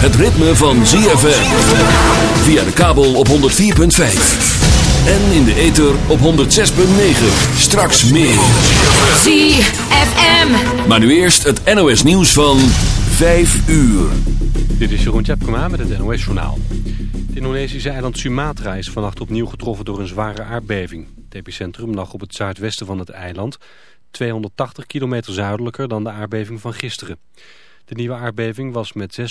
het ritme van ZFM. Via de kabel op 104.5. En in de ether op 106.9. Straks meer. ZFM. Maar nu eerst het NOS nieuws van 5 uur. Dit is Jeroen Tjepkema met het NOS Journaal. Het Indonesische eiland Sumatra is vannacht opnieuw getroffen door een zware aardbeving. Het epicentrum lag op het zuidwesten van het eiland, 280 kilometer zuidelijker dan de aardbeving van gisteren. De nieuwe aardbeving was met 6,8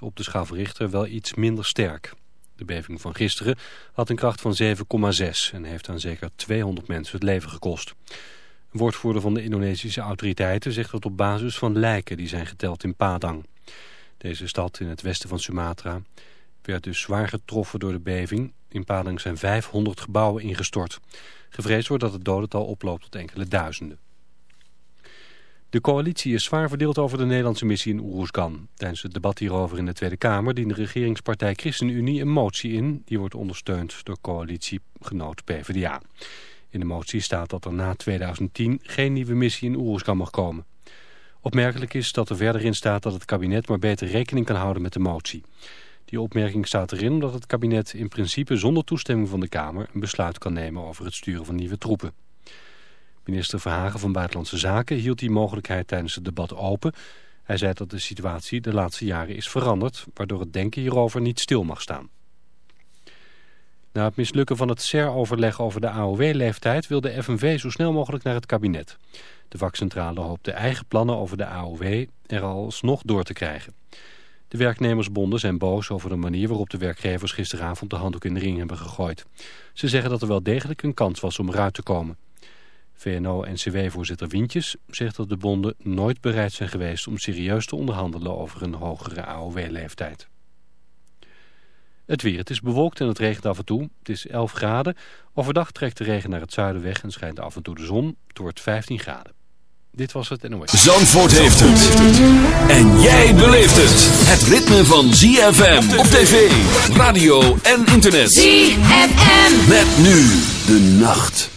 op de schaal van Richter wel iets minder sterk. De beving van gisteren had een kracht van 7,6 en heeft aan zeker 200 mensen het leven gekost. Een woordvoerder van de Indonesische autoriteiten zegt dat op basis van lijken die zijn geteld in Padang. Deze stad in het westen van Sumatra werd dus zwaar getroffen door de beving. In Padang zijn 500 gebouwen ingestort. Gevreesd wordt dat het dodental oploopt tot enkele duizenden. De coalitie is zwaar verdeeld over de Nederlandse missie in Oeruzgan. Tijdens het debat hierover in de Tweede Kamer diende de regeringspartij ChristenUnie een motie in. Die wordt ondersteund door coalitiegenoot PvdA. In de motie staat dat er na 2010 geen nieuwe missie in Oeruzgan mag komen. Opmerkelijk is dat er verder in staat dat het kabinet maar beter rekening kan houden met de motie. Die opmerking staat erin omdat het kabinet in principe zonder toestemming van de Kamer een besluit kan nemen over het sturen van nieuwe troepen. Minister Verhagen van Buitenlandse Zaken hield die mogelijkheid tijdens het debat open. Hij zei dat de situatie de laatste jaren is veranderd, waardoor het denken hierover niet stil mag staan. Na het mislukken van het CER-overleg over de AOW-leeftijd wil de FNV zo snel mogelijk naar het kabinet. De vakcentrale hoopt de eigen plannen over de AOW er alsnog door te krijgen. De werknemersbonden zijn boos over de manier waarop de werkgevers gisteravond de handdoek in de ring hebben gegooid. Ze zeggen dat er wel degelijk een kans was om eruit te komen. VNO-NCW-voorzitter Wintjes zegt dat de bonden nooit bereid zijn geweest om serieus te onderhandelen over een hogere AOW-leeftijd. Het weer. Het is bewolkt en het regent af en toe. Het is 11 graden. Overdag trekt de regen naar het zuiden weg en schijnt af en toe de zon. Het wordt 15 graden. Dit was het NOS. Zandvoort heeft het. En jij beleeft het. Het ritme van ZFM op tv, radio en internet. ZFM. Met nu de nacht.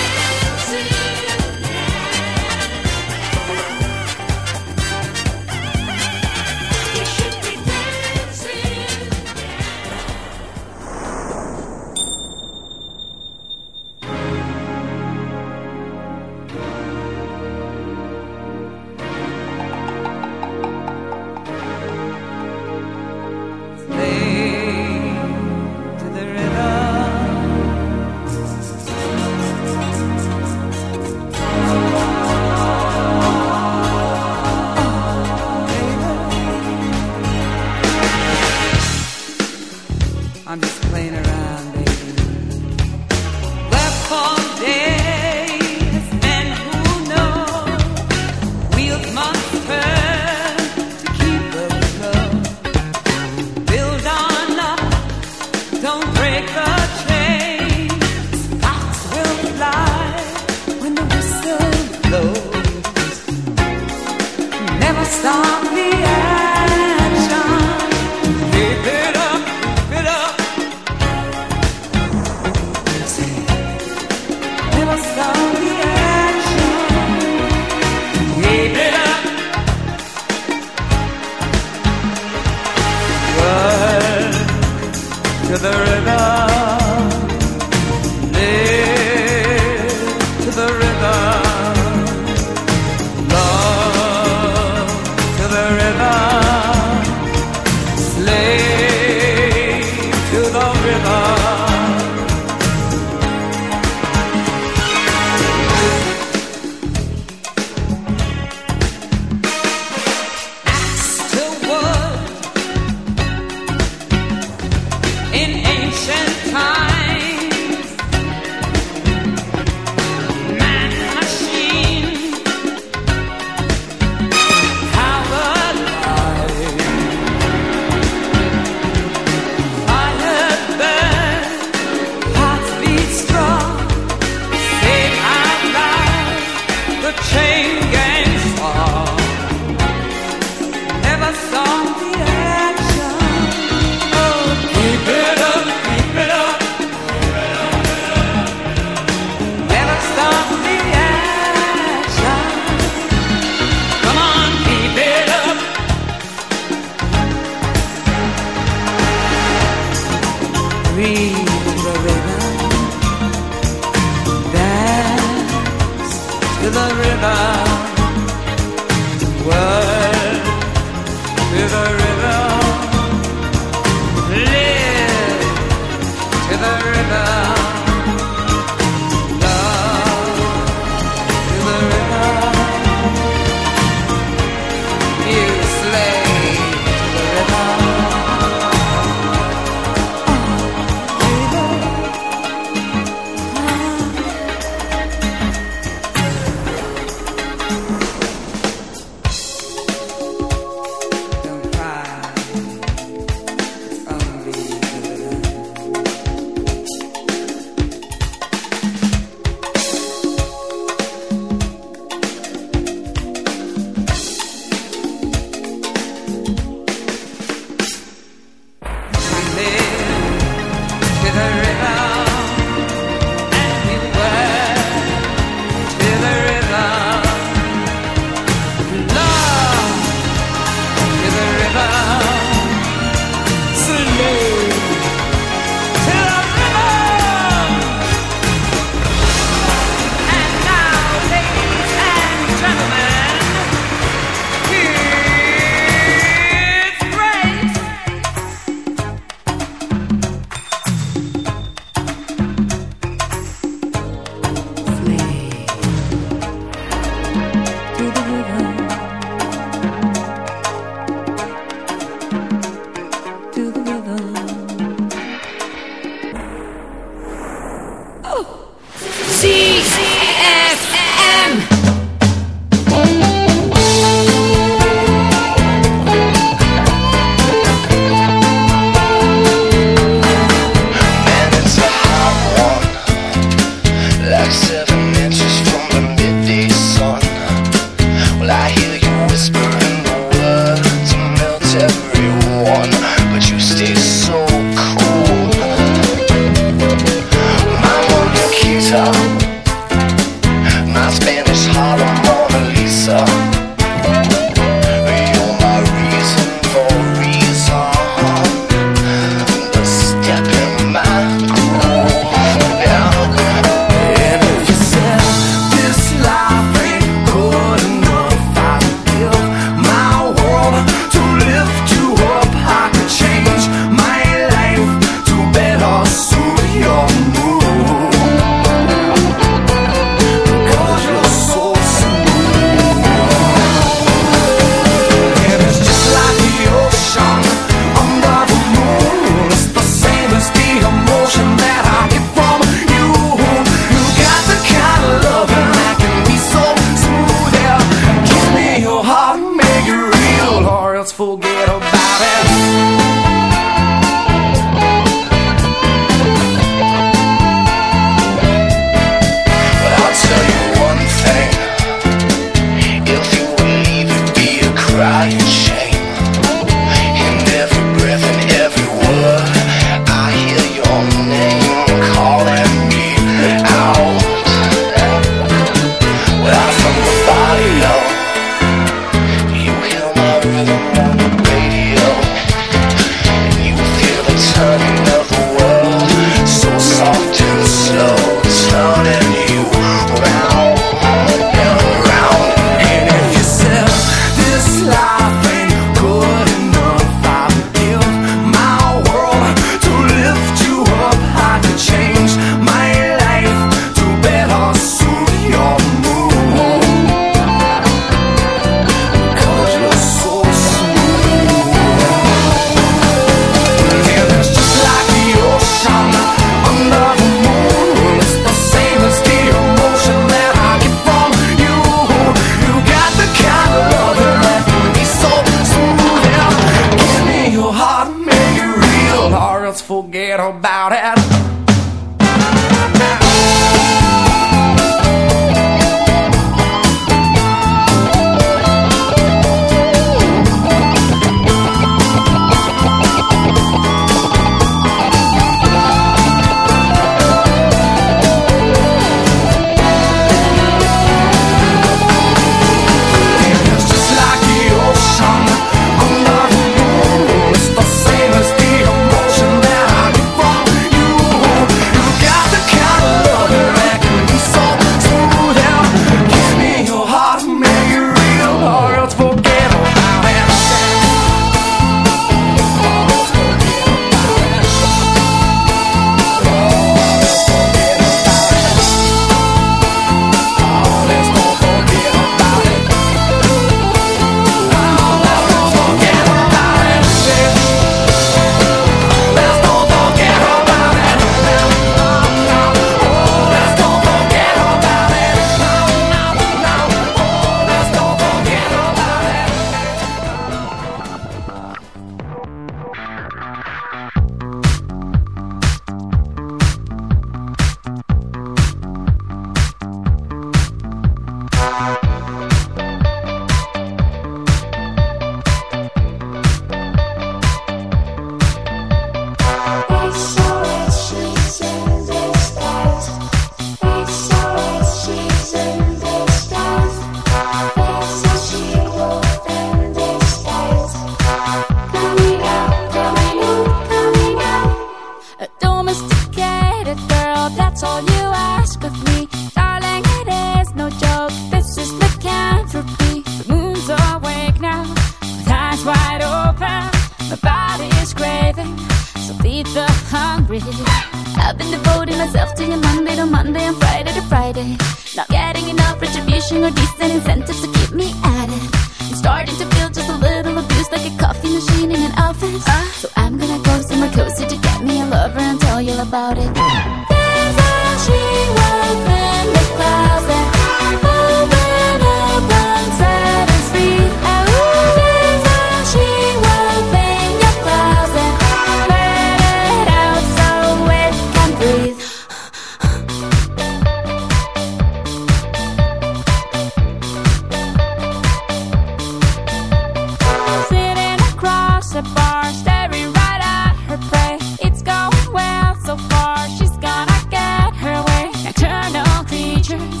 Bar, staring right at her prey. It's going well so far. She's gonna get her way. Nocturnal creatures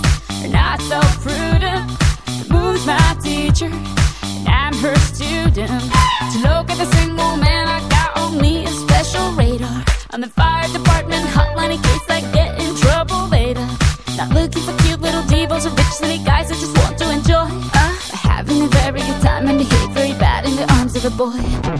not so prudent. The my teacher, and I'm her student. To look at the single man, I got on me a special radar. On the fire department hotline in case I get in trouble later. Not looking for cute little devils or rich silly guys that just want to enjoy. Uh, having a very good time and behave very bad in the arms of a boy.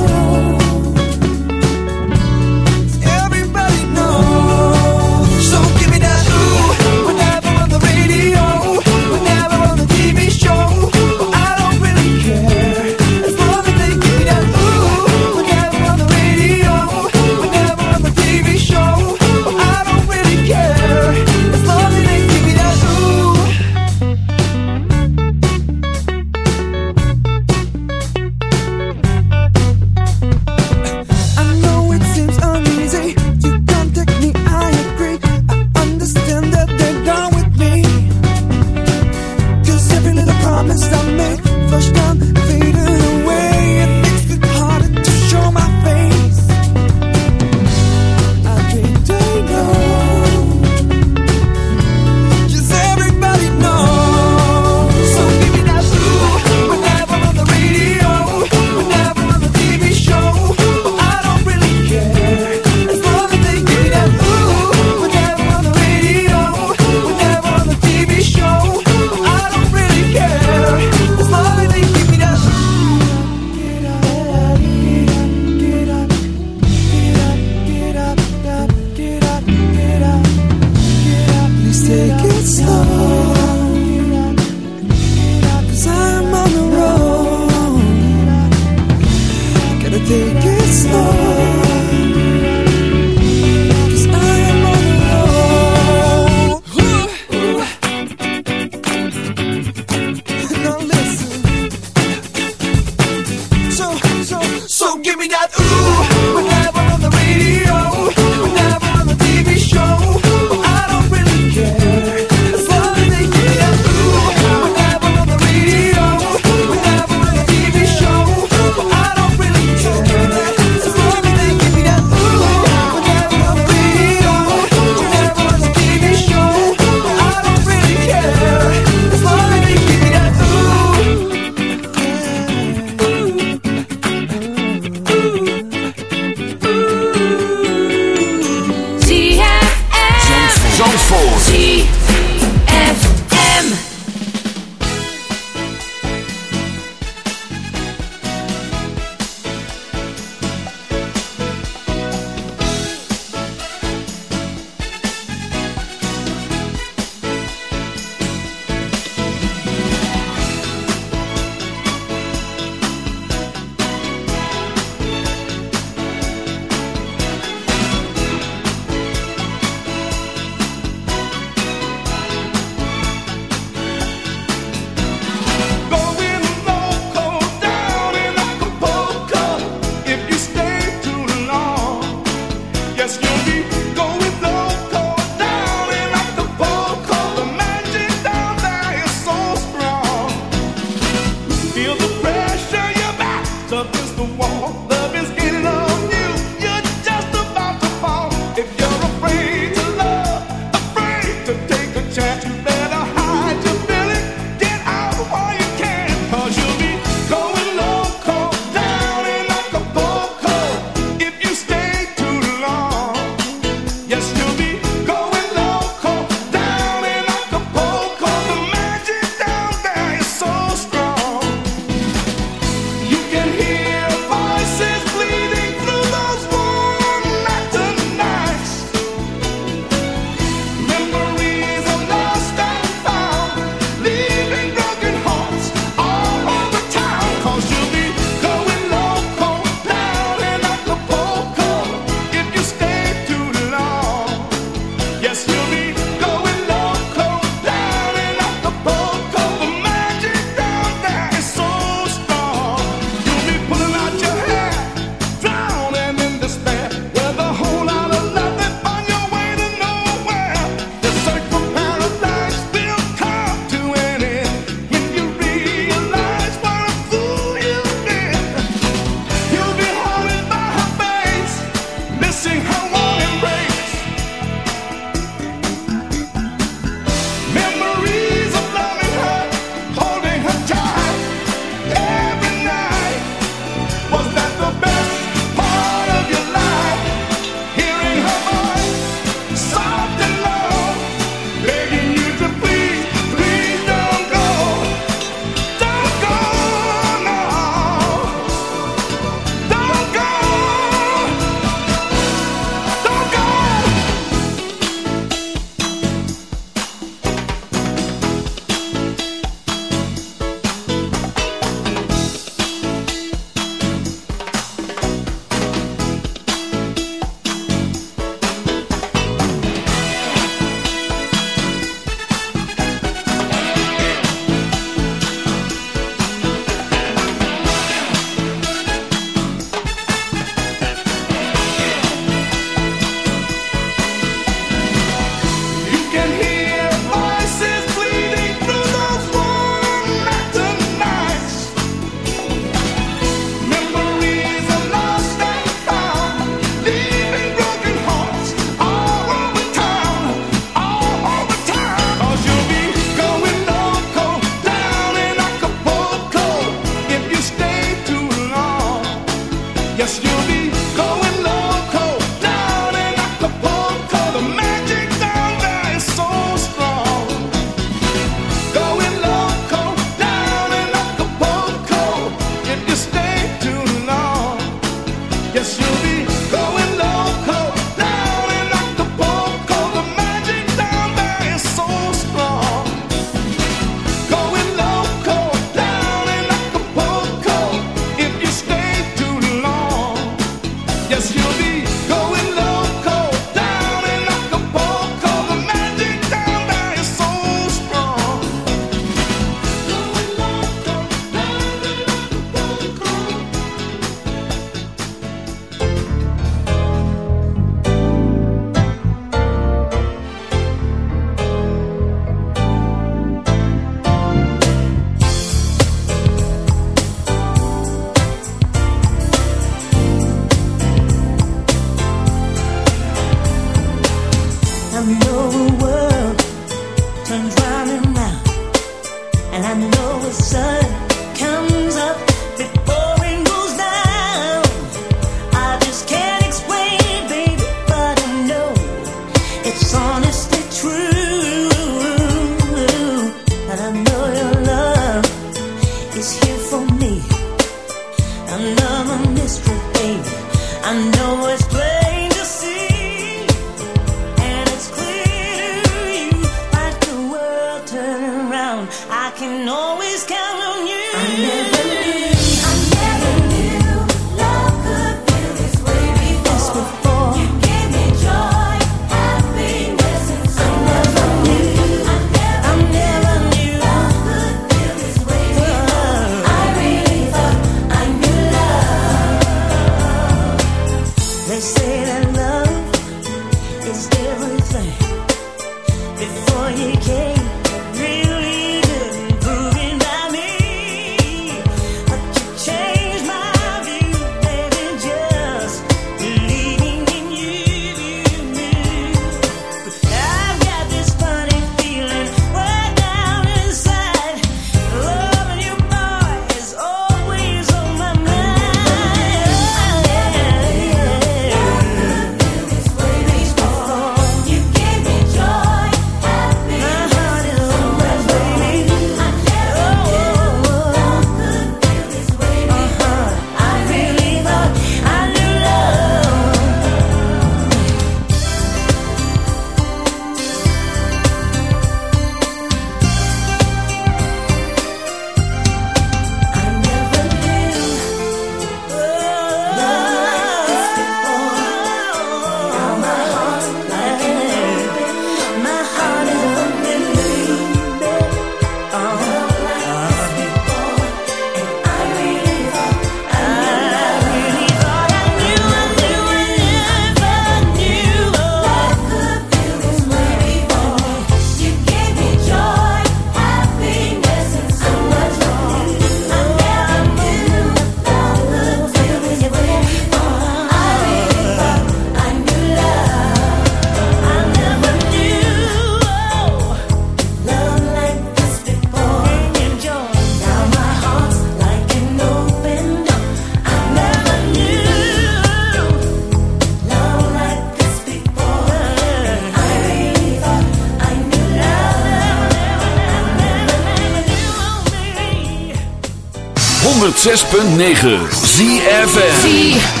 106.9 ZFM.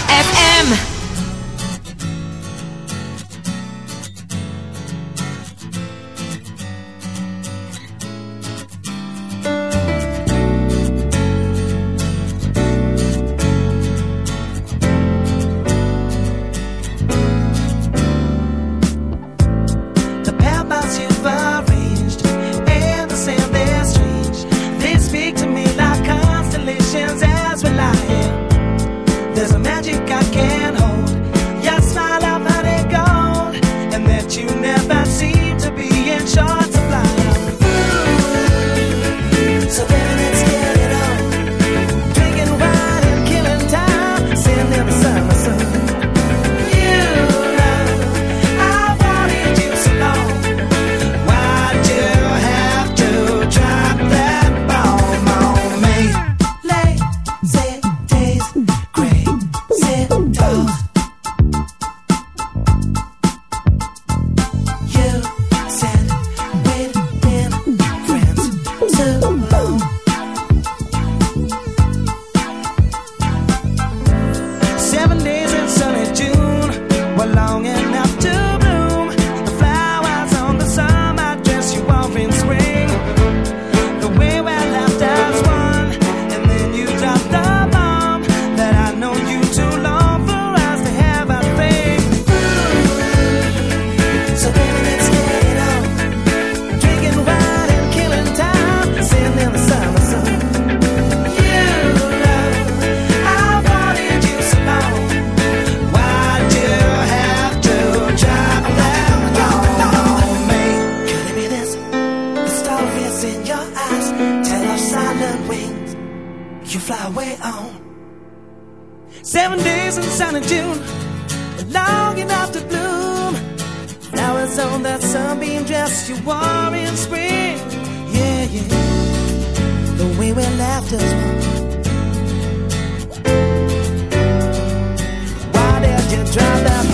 You fly away on. Seven days in sunny June, long enough to bloom. Flowers on that sunbeam dress you wore in spring. Yeah, yeah. The way we laughed as one. Why did you drop that